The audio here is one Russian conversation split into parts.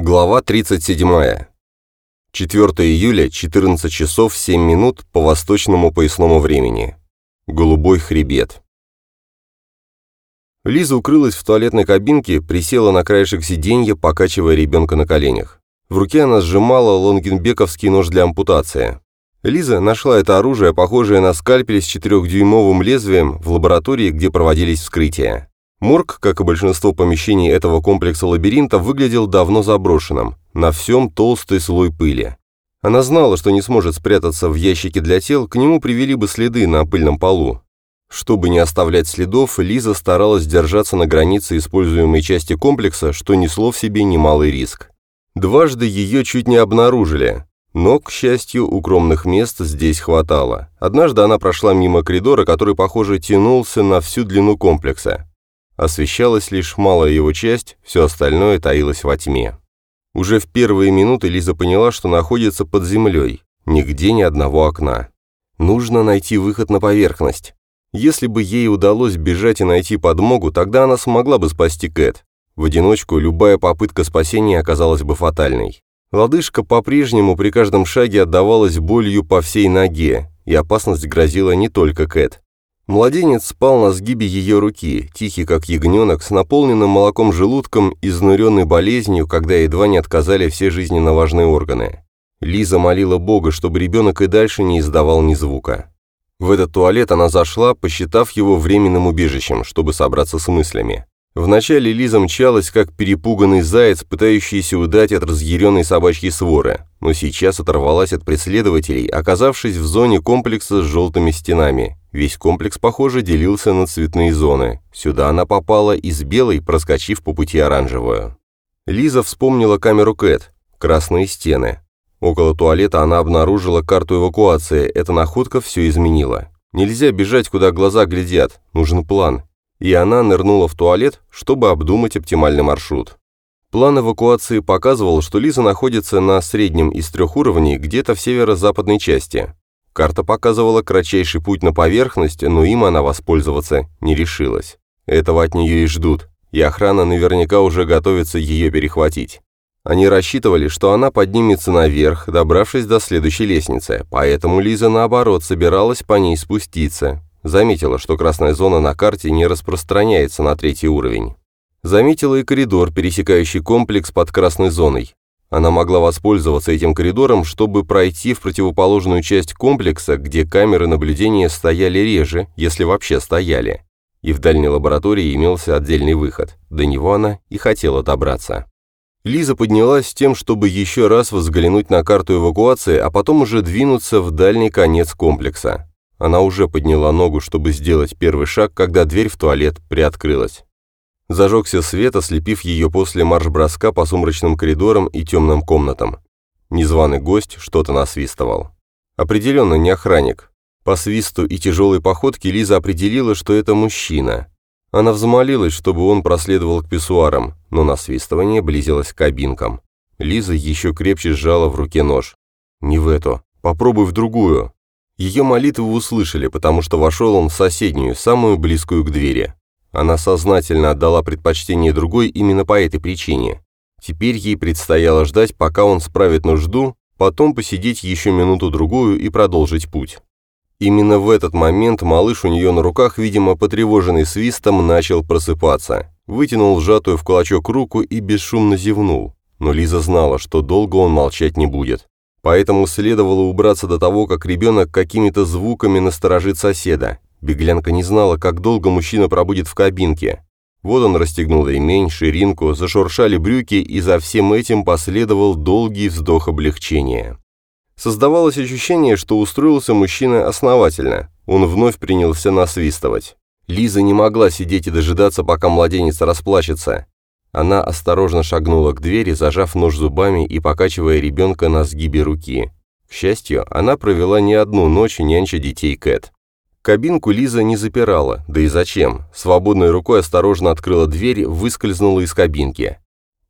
Глава 37. 4 июля, 14 часов 7 минут по восточному поясному времени. Голубой хребет. Лиза укрылась в туалетной кабинке, присела на краешек сиденья, покачивая ребенка на коленях. В руке она сжимала лонгенбековский нож для ампутации. Лиза нашла это оружие, похожее на скальпель с четырехдюймовым лезвием, в лаборатории, где проводились вскрытия. Морг, как и большинство помещений этого комплекса лабиринта, выглядел давно заброшенным, на всем толстый слой пыли. Она знала, что не сможет спрятаться в ящике для тел, к нему привели бы следы на пыльном полу. Чтобы не оставлять следов, Лиза старалась держаться на границе используемой части комплекса, что несло в себе немалый риск. Дважды ее чуть не обнаружили, но, к счастью, укромных мест здесь хватало. Однажды она прошла мимо коридора, который, похоже, тянулся на всю длину комплекса. Освещалась лишь малая его часть, все остальное таилось во тьме. Уже в первые минуты Лиза поняла, что находится под землей, нигде ни одного окна. Нужно найти выход на поверхность. Если бы ей удалось бежать и найти подмогу, тогда она смогла бы спасти Кэт. В одиночку любая попытка спасения оказалась бы фатальной. Лодыжка по-прежнему при каждом шаге отдавалась болью по всей ноге, и опасность грозила не только Кэт. Младенец спал на сгибе ее руки, тихий как ягненок, с наполненным молоком желудком, изнуренный болезнью, когда едва не отказали все жизненно важные органы. Лиза молила Бога, чтобы ребенок и дальше не издавал ни звука. В этот туалет она зашла, посчитав его временным убежищем, чтобы собраться с мыслями. Вначале Лиза мчалась, как перепуганный заяц, пытающийся удать от разъяренной собачьей своры, но сейчас оторвалась от преследователей, оказавшись в зоне комплекса с желтыми стенами. Весь комплекс, похоже, делился на цветные зоны. Сюда она попала из белой, проскочив по пути оранжевую. Лиза вспомнила камеру Кэт. Красные стены. Около туалета она обнаружила карту эвакуации. Эта находка все изменила. Нельзя бежать, куда глаза глядят. Нужен план и она нырнула в туалет, чтобы обдумать оптимальный маршрут. План эвакуации показывал, что Лиза находится на среднем из трех уровней где-то в северо-западной части. Карта показывала кратчайший путь на поверхность, но им она воспользоваться не решилась. Этого от нее и ждут, и охрана наверняка уже готовится ее перехватить. Они рассчитывали, что она поднимется наверх, добравшись до следующей лестницы, поэтому Лиза, наоборот, собиралась по ней спуститься, Заметила, что красная зона на карте не распространяется на третий уровень. Заметила и коридор, пересекающий комплекс под красной зоной. Она могла воспользоваться этим коридором, чтобы пройти в противоположную часть комплекса, где камеры наблюдения стояли реже, если вообще стояли. И в дальней лаборатории имелся отдельный выход. До него она и хотела добраться. Лиза поднялась с тем, чтобы еще раз взглянуть на карту эвакуации, а потом уже двинуться в дальний конец комплекса. Она уже подняла ногу, чтобы сделать первый шаг, когда дверь в туалет приоткрылась. Зажегся свет, ослепив ее после марш-броска по сумрачным коридорам и темным комнатам. Незваный гость что-то насвистывал. Определенно не охранник. По свисту и тяжелой походке Лиза определила, что это мужчина. Она взмолилась, чтобы он проследовал к писсуарам, но насвистывание близилось к кабинкам. Лиза еще крепче сжала в руке нож. «Не в эту. Попробуй в другую». Ее молитвы услышали, потому что вошел он в соседнюю, самую близкую к двери. Она сознательно отдала предпочтение другой именно по этой причине. Теперь ей предстояло ждать, пока он справит нужду, потом посидеть еще минуту-другую и продолжить путь. Именно в этот момент малыш у нее на руках, видимо, потревоженный свистом, начал просыпаться. Вытянул сжатую в кулачок руку и бесшумно зевнул. Но Лиза знала, что долго он молчать не будет. Поэтому следовало убраться до того, как ребенок какими-то звуками насторожит соседа. Беглянка не знала, как долго мужчина пробудет в кабинке. Вот он расстегнул ремень, ширинку, зашуршали брюки, и за всем этим последовал долгий вздох облегчения. Создавалось ощущение, что устроился мужчина основательно. Он вновь принялся насвистывать. Лиза не могла сидеть и дожидаться, пока младенец расплачется. Она осторожно шагнула к двери, зажав нож зубами и покачивая ребенка на сгибе руки. К счастью, она провела не одну ночь нянча детей Кэт. Кабинку Лиза не запирала, да и зачем? Свободной рукой осторожно открыла дверь, выскользнула из кабинки.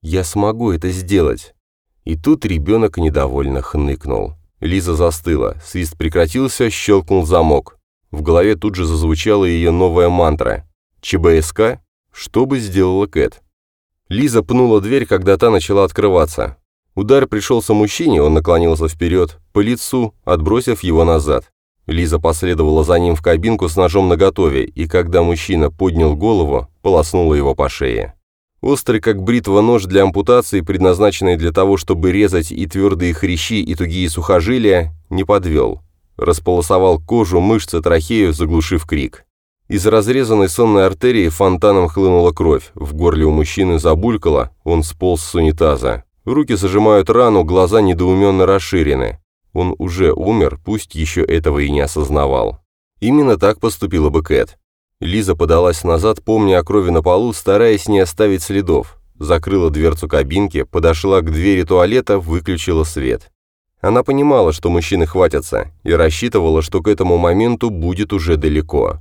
«Я смогу это сделать». И тут ребенок недовольно хныкнул. Лиза застыла, свист прекратился, щелкнул замок. В голове тут же зазвучала ее новая мантра. ЧБСК? Что бы сделала Кэт? Лиза пнула дверь, когда та начала открываться. Удар пришелся мужчине, он наклонился вперед, по лицу, отбросив его назад. Лиза последовала за ним в кабинку с ножом наготове, и когда мужчина поднял голову, полоснула его по шее. Острый, как бритва, нож для ампутации, предназначенный для того, чтобы резать и твердые хрящи, и тугие сухожилия, не подвел. Располосовал кожу, мышцы, трахею, заглушив крик. Из разрезанной сонной артерии фонтаном хлынула кровь, в горле у мужчины забулькало, он сполз с унитаза. Руки зажимают рану, глаза недоуменно расширены. Он уже умер, пусть еще этого и не осознавал. Именно так поступила бы Кэт. Лиза подалась назад, помня о крови на полу, стараясь не оставить следов. Закрыла дверцу кабинки, подошла к двери туалета, выключила свет. Она понимала, что мужчины хватятся, и рассчитывала, что к этому моменту будет уже далеко.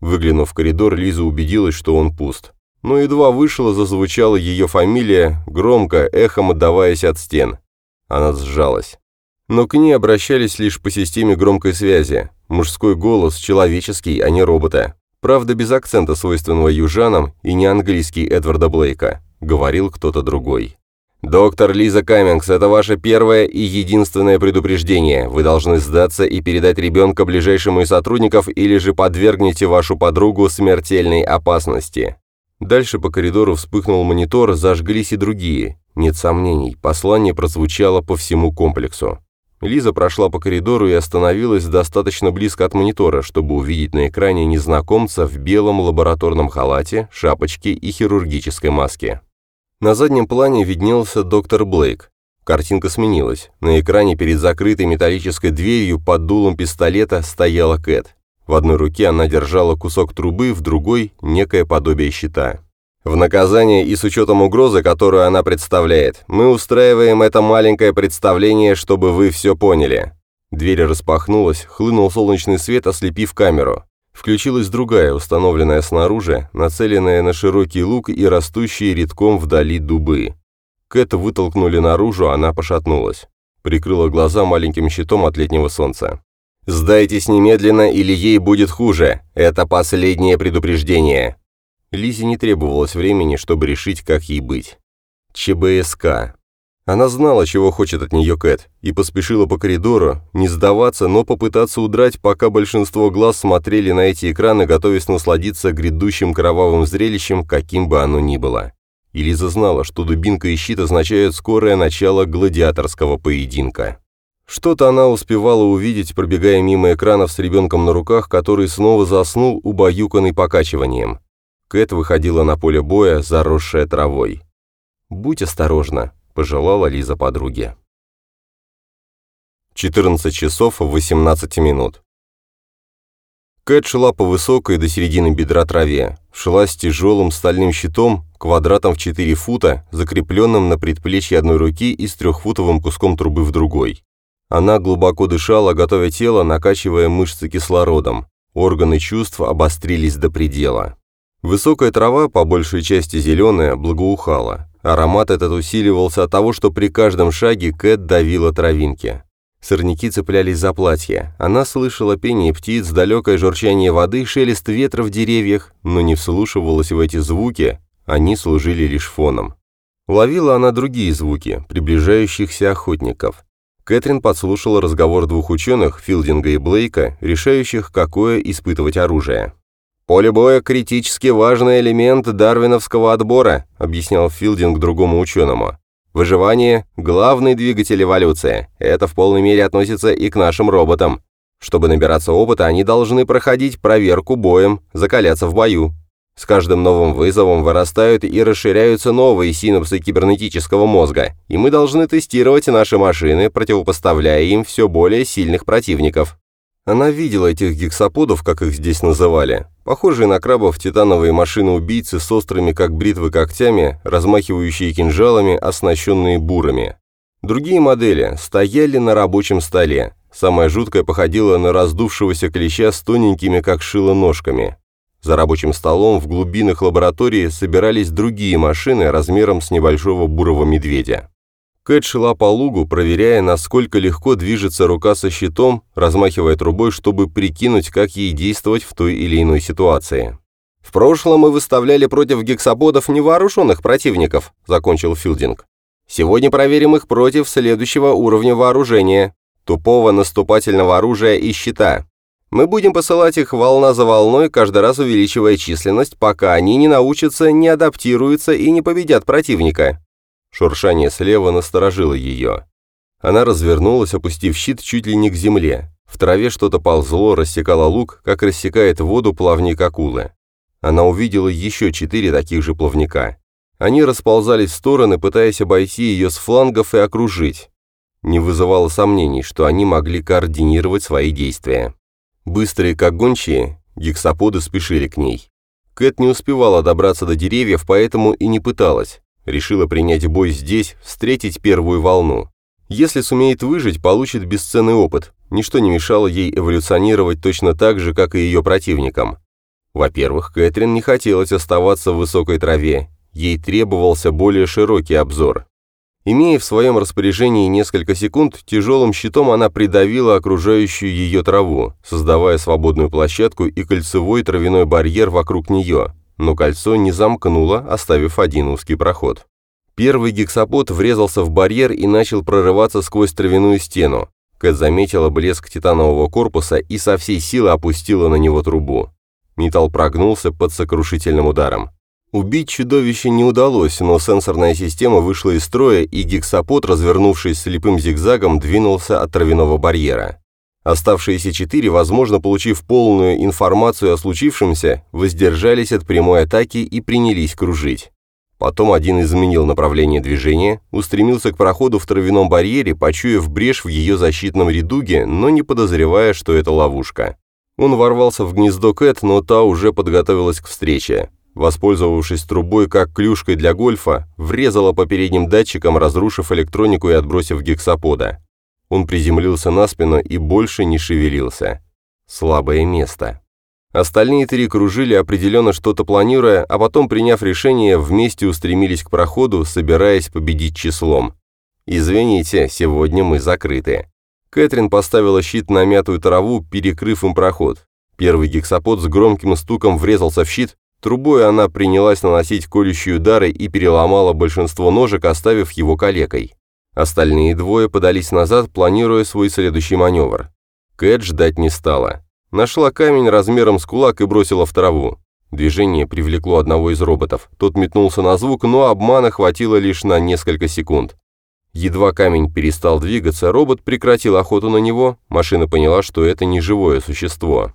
Выглянув в коридор, Лиза убедилась, что он пуст. Но едва вышла, зазвучала ее фамилия, громко, эхом отдаваясь от стен. Она сжалась. Но к ней обращались лишь по системе громкой связи. Мужской голос, человеческий, а не робота. Правда, без акцента, свойственного южанам, и не английский Эдварда Блейка. Говорил кто-то другой. «Доктор Лиза Каммингс, это ваше первое и единственное предупреждение. Вы должны сдаться и передать ребенка ближайшему из сотрудников или же подвергнете вашу подругу смертельной опасности». Дальше по коридору вспыхнул монитор, зажглись и другие. Нет сомнений, послание прозвучало по всему комплексу. Лиза прошла по коридору и остановилась достаточно близко от монитора, чтобы увидеть на экране незнакомца в белом лабораторном халате, шапочке и хирургической маске. На заднем плане виднелся доктор Блейк. Картинка сменилась. На экране перед закрытой металлической дверью под дулом пистолета стояла Кэт. В одной руке она держала кусок трубы, в другой – некое подобие щита. В наказание и с учетом угрозы, которую она представляет, мы устраиваем это маленькое представление, чтобы вы все поняли. Дверь распахнулась, хлынул солнечный свет, ослепив камеру. Включилась другая, установленная снаружи, нацеленная на широкий луг и растущие редком вдали дубы. Кэт вытолкнули наружу, она пошатнулась. Прикрыла глаза маленьким щитом от летнего солнца. «Сдайтесь немедленно, или ей будет хуже. Это последнее предупреждение». Лизе не требовалось времени, чтобы решить, как ей быть. ЧБСК. Она знала, чего хочет от нее Кэт, и поспешила по коридору, не сдаваться, но попытаться удрать, пока большинство глаз смотрели на эти экраны, готовясь насладиться грядущим кровавым зрелищем, каким бы оно ни было. И Лиза знала, что дубинка и щит означают скорое начало гладиаторского поединка. Что-то она успевала увидеть, пробегая мимо экранов с ребенком на руках, который снова заснул, убаюканный покачиванием. Кэт выходила на поле боя, заросшая травой. «Будь осторожна», – пожелала Лиза подруге. 14 часов 18 минут. Кэт шла по высокой до середины бедра траве, шла с тяжелым стальным щитом, квадратом в 4 фута, закрепленным на предплечье одной руки и с трехфутовым куском трубы в другой. Она глубоко дышала, готовя тело, накачивая мышцы кислородом. Органы чувств обострились до предела. Высокая трава, по большей части зеленая, благоухала. Аромат этот усиливался от того, что при каждом шаге Кэт давила травинки. Сорняки цеплялись за платье. Она слышала пение птиц, далекое журчание воды, шелест ветра в деревьях, но не вслушивалась в эти звуки, они служили лишь фоном. Ловила она другие звуки, приближающихся охотников. Кэтрин подслушала разговор двух ученых, Филдинга и Блейка, решающих, какое испытывать оружие. «Поле боя – критически важный элемент дарвиновского отбора», объяснял Филдинг другому ученому. «Выживание – главный двигатель эволюции. Это в полной мере относится и к нашим роботам. Чтобы набираться опыта, они должны проходить проверку боем, закаляться в бою. С каждым новым вызовом вырастают и расширяются новые синапсы кибернетического мозга, и мы должны тестировать наши машины, противопоставляя им все более сильных противников. Она видела этих гексаподов, как их здесь называли. Похожие на крабов титановые машины-убийцы с острыми, как бритвы, когтями, размахивающие кинжалами, оснащенные бурами. Другие модели стояли на рабочем столе. Самая жуткая походила на раздувшегося клеща с тоненькими, как шило, ножками. За рабочим столом в глубинах лаборатории собирались другие машины размером с небольшого бурого медведя. Кэт шла по лугу, проверяя, насколько легко движется рука со щитом, размахивая трубой, чтобы прикинуть, как ей действовать в той или иной ситуации. «В прошлом мы выставляли против гексаподов невооруженных противников», — закончил Филдинг. «Сегодня проверим их против следующего уровня вооружения — тупого наступательного оружия и щита. Мы будем посылать их волна за волной, каждый раз увеличивая численность, пока они не научатся, не адаптируются и не победят противника». Шуршание слева насторожило ее. Она развернулась, опустив щит чуть ли не к земле. В траве что-то ползло, рассекало лук, как рассекает воду плавник акулы. Она увидела еще четыре таких же плавника. Они расползались в стороны, пытаясь обойти ее с флангов и окружить. Не вызывало сомнений, что они могли координировать свои действия. Быстрые, как гончие, гексаподы спешили к ней. Кэт не успевала добраться до деревьев, поэтому и не пыталась. Решила принять бой здесь, встретить первую волну. Если сумеет выжить, получит бесценный опыт. Ничто не мешало ей эволюционировать точно так же, как и ее противникам. Во-первых, Кэтрин не хотелось оставаться в высокой траве, ей требовался более широкий обзор. Имея в своем распоряжении несколько секунд, тяжелым щитом она придавила окружающую ее траву, создавая свободную площадку и кольцевой травяной барьер вокруг нее, но кольцо не замкнуло, оставив один узкий проход. Первый гексапод врезался в барьер и начал прорываться сквозь травяную стену. Кэт заметила блеск титанового корпуса и со всей силы опустила на него трубу. Металл прогнулся под сокрушительным ударом. Убить чудовище не удалось, но сенсорная система вышла из строя, и гексапод, развернувшись слепым зигзагом, двинулся от травяного барьера. Оставшиеся четыре, возможно, получив полную информацию о случившемся, воздержались от прямой атаки и принялись кружить. Потом один изменил направление движения, устремился к проходу в травяном барьере, почуяв брешь в ее защитном редуге, но не подозревая, что это ловушка. Он ворвался в гнездо Кэт, но та уже подготовилась к встрече. Воспользовавшись трубой как клюшкой для гольфа, врезала по передним датчикам, разрушив электронику и отбросив гексапода. Он приземлился на спину и больше не шевелился. Слабое место. Остальные три кружили, определенно что-то планируя, а потом, приняв решение, вместе устремились к проходу, собираясь победить числом. «Извините, сегодня мы закрыты». Кэтрин поставила щит на мятую траву, перекрыв им проход. Первый гексапод с громким стуком врезался в щит, трубой она принялась наносить колющие удары и переломала большинство ножек, оставив его калекой. Остальные двое подались назад, планируя свой следующий маневр. Кэт ждать не стала. Нашла камень размером с кулак и бросила в траву. Движение привлекло одного из роботов. Тот метнулся на звук, но обмана хватило лишь на несколько секунд. Едва камень перестал двигаться, робот прекратил охоту на него, машина поняла, что это не живое существо.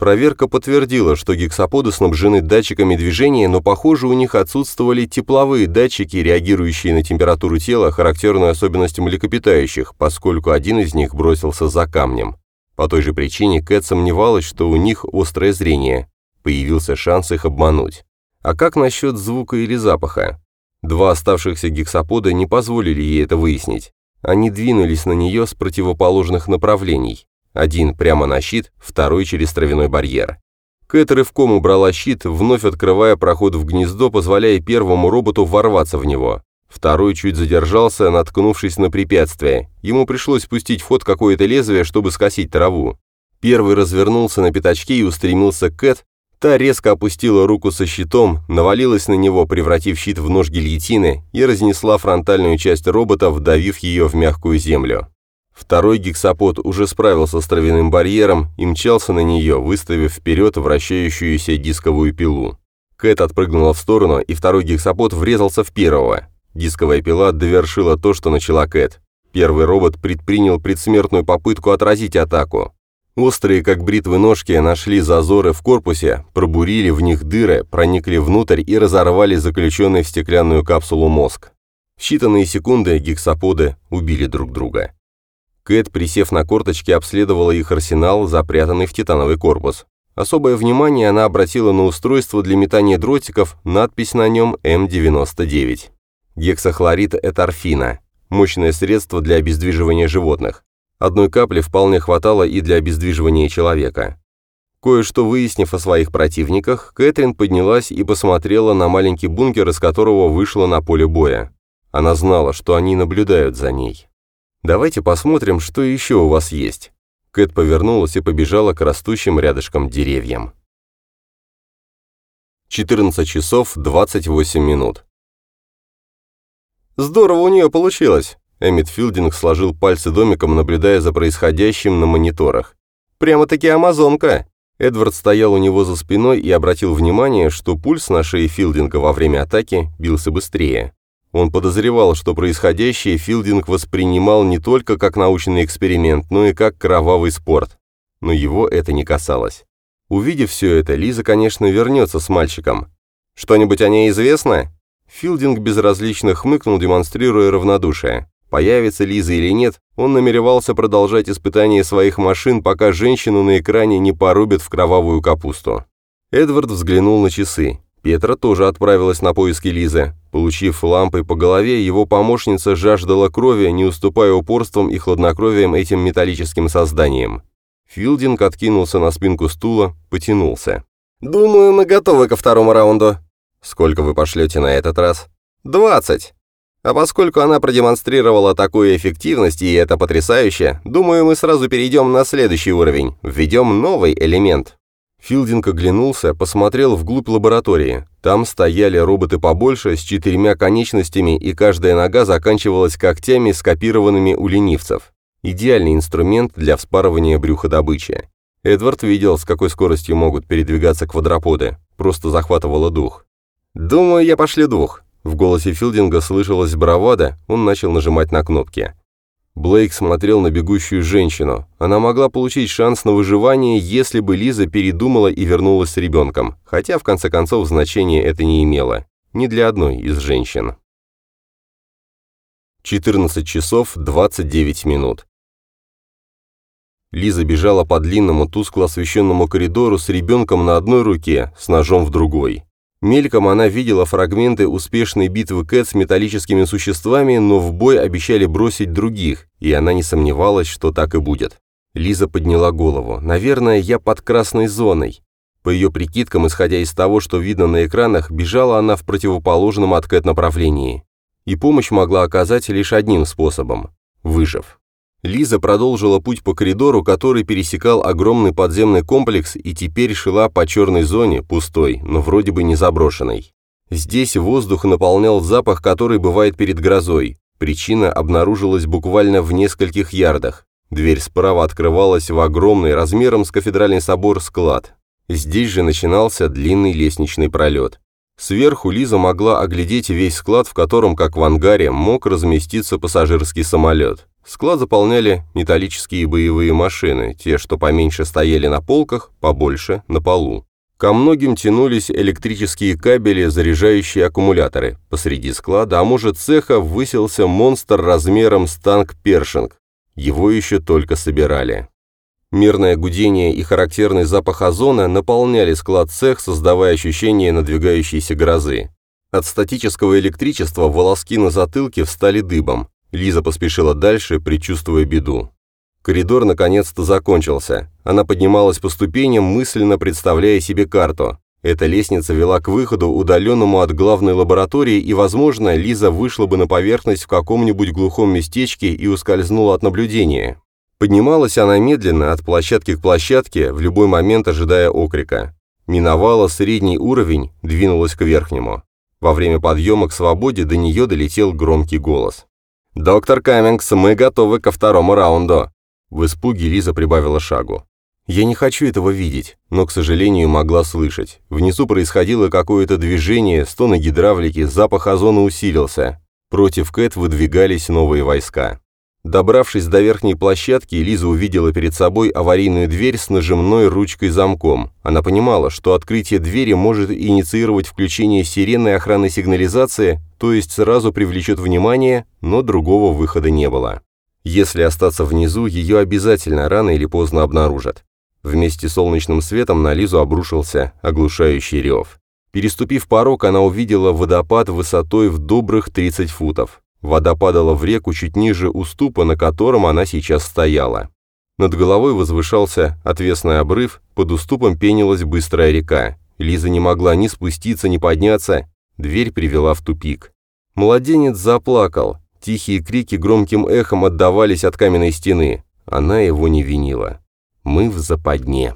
Проверка подтвердила, что гексаподы снабжены датчиками движения, но, похоже, у них отсутствовали тепловые датчики, реагирующие на температуру тела, характерную особенность млекопитающих, поскольку один из них бросился за камнем. По той же причине Кэт сомневалась, что у них острое зрение. Появился шанс их обмануть. А как насчет звука или запаха? Два оставшихся гексапода не позволили ей это выяснить. Они двинулись на нее с противоположных направлений. Один прямо на щит, второй через травяной барьер. Кэт рывком убрала щит, вновь открывая проход в гнездо, позволяя первому роботу ворваться в него. Второй чуть задержался, наткнувшись на препятствие. Ему пришлось пустить в ход какое-то лезвие, чтобы скосить траву. Первый развернулся на пятачке и устремился к Кэт. Та резко опустила руку со щитом, навалилась на него, превратив щит в нож гильотины, и разнесла фронтальную часть робота, вдавив ее в мягкую землю. Второй гексапод уже справился с травяным барьером и мчался на нее, выставив вперед вращающуюся дисковую пилу. Кэт отпрыгнула в сторону, и второй гексапод врезался в первого. Дисковая пила довершила то, что начала Кэт. Первый робот предпринял предсмертную попытку отразить атаку. Острые, как бритвы ножки, нашли зазоры в корпусе, пробурили в них дыры, проникли внутрь и разорвали заключенный в стеклянную капсулу мозг. В считанные секунды гексаподы убили друг друга. Кэт, присев на корточки, обследовала их арсенал, запрятанный в титановый корпус. Особое внимание она обратила на устройство для метания дротиков, надпись на нем М99. Гексохлорид эторфина – мощное средство для обездвиживания животных. Одной капли вполне хватало и для обездвиживания человека. Кое-что выяснив о своих противниках, Кэтрин поднялась и посмотрела на маленький бункер, из которого вышла на поле боя. Она знала, что они наблюдают за ней. «Давайте посмотрим, что еще у вас есть». Кэт повернулась и побежала к растущим рядышком деревьям. 14 часов 28 минут. «Здорово у нее получилось!» Эммит Филдинг сложил пальцы домиком, наблюдая за происходящим на мониторах. «Прямо-таки амазонка!» Эдвард стоял у него за спиной и обратил внимание, что пульс на шее Филдинга во время атаки бился быстрее. Он подозревал, что происходящее Филдинг воспринимал не только как научный эксперимент, но и как кровавый спорт. Но его это не касалось. Увидев все это, Лиза, конечно, вернется с мальчиком. «Что-нибудь о ней известно?» Филдинг безразлично хмыкнул, демонстрируя равнодушие. Появится Лиза или нет, он намеревался продолжать испытание своих машин, пока женщину на экране не порубят в кровавую капусту. Эдвард взглянул на часы. Петра тоже отправилась на поиски Лизы. Получив лампой по голове, его помощница жаждала крови, не уступая упорством и хладнокровием этим металлическим созданиям. Филдинг откинулся на спинку стула, потянулся. «Думаю, мы готовы ко второму раунду». «Сколько вы пошлете на этот раз?» «Двадцать». А поскольку она продемонстрировала такую эффективность, и это потрясающе, думаю, мы сразу перейдем на следующий уровень, введем новый элемент. Филдинг оглянулся, посмотрел вглубь лаборатории. Там стояли роботы побольше, с четырьмя конечностями, и каждая нога заканчивалась когтями, скопированными у ленивцев. Идеальный инструмент для вспарывания брюха добычи. Эдвард видел, с какой скоростью могут передвигаться квадроподы. Просто захватывало дух. «Думаю, я пошлю двух», в голосе Филдинга слышалась бравада, он начал нажимать на кнопки. Блейк смотрел на бегущую женщину. Она могла получить шанс на выживание, если бы Лиза передумала и вернулась с ребенком, хотя в конце концов значения это не имело. Ни для одной из женщин. 14 часов 29 минут. Лиза бежала по длинному тускло освещенному коридору с ребенком на одной руке, с ножом в другой. Мельком она видела фрагменты успешной битвы Кэт с металлическими существами, но в бой обещали бросить других, и она не сомневалась, что так и будет. Лиза подняла голову. «Наверное, я под красной зоной». По ее прикидкам, исходя из того, что видно на экранах, бежала она в противоположном от Кэт направлении. И помощь могла оказать лишь одним способом – выжив. Лиза продолжила путь по коридору, который пересекал огромный подземный комплекс и теперь шла по черной зоне, пустой, но вроде бы не заброшенной. Здесь воздух наполнял запах, который бывает перед грозой. Причина обнаружилась буквально в нескольких ярдах. Дверь справа открывалась в огромный размером с кафедральный собор склад. Здесь же начинался длинный лестничный пролет. Сверху Лиза могла оглядеть весь склад, в котором, как в ангаре, мог разместиться пассажирский самолет. Склад заполняли металлические боевые машины, те, что поменьше стояли на полках, побольше – на полу. Ко многим тянулись электрические кабели, заряжающие аккумуляторы. Посреди склада, а может цеха, высился монстр размером с танк «Першинг». Его еще только собирали. Мирное гудение и характерный запах озона наполняли склад цех, создавая ощущение надвигающейся грозы. От статического электричества волоски на затылке встали дыбом. Лиза поспешила дальше, предчувствуя беду. Коридор наконец-то закончился. Она поднималась по ступеням, мысленно представляя себе карту. Эта лестница вела к выходу, удаленному от главной лаборатории, и, возможно, Лиза вышла бы на поверхность в каком-нибудь глухом местечке и ускользнула от наблюдения. Поднималась она медленно, от площадки к площадке, в любой момент ожидая окрика. Миновала средний уровень, двинулась к верхнему. Во время подъема к свободе до нее долетел громкий голос. «Доктор Каммингс, мы готовы ко второму раунду!» В испуге Лиза прибавила шагу. Я не хочу этого видеть, но, к сожалению, могла слышать. Внизу происходило какое-то движение, стоны гидравлики, запах озона усилился. Против Кэт выдвигались новые войска. Добравшись до верхней площадки, Лиза увидела перед собой аварийную дверь с нажимной ручкой-замком. Она понимала, что открытие двери может инициировать включение сирены охранной сигнализации, то есть сразу привлечет внимание, но другого выхода не было. Если остаться внизу, ее обязательно рано или поздно обнаружат. Вместе с солнечным светом на Лизу обрушился оглушающий рев. Переступив порог, она увидела водопад высотой в добрых 30 футов. Вода падала в реку чуть ниже уступа, на котором она сейчас стояла. Над головой возвышался отвесный обрыв, под уступом пенилась быстрая река. Лиза не могла ни спуститься, ни подняться. Дверь привела в тупик. Младенец заплакал. Тихие крики громким эхом отдавались от каменной стены. Она его не винила. Мы в западне.